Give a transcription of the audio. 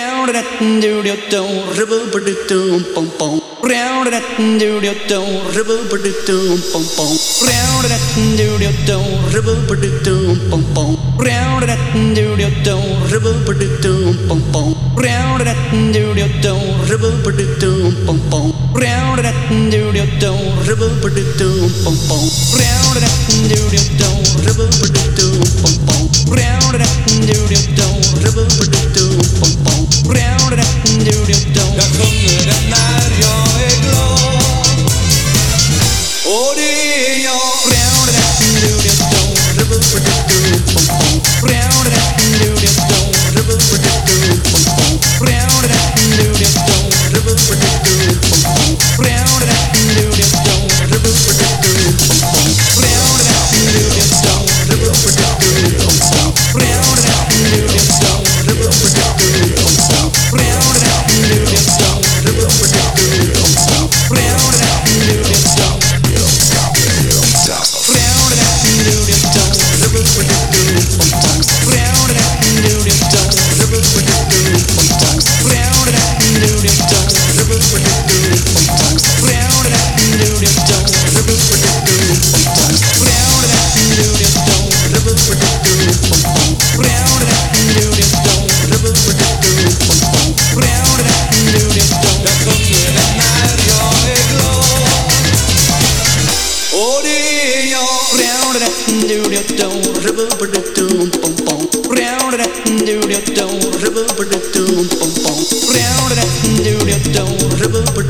Round it and do your toe, ribble but it doom pom pom. Round it and do your toe, ribble but it doom pom pom. Round it and do your toe, ribble but. Round it and do your toe, ribble but. Round it and do your toe, ribble but. Round it and do your toe, ribble but. do do do do do